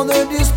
on the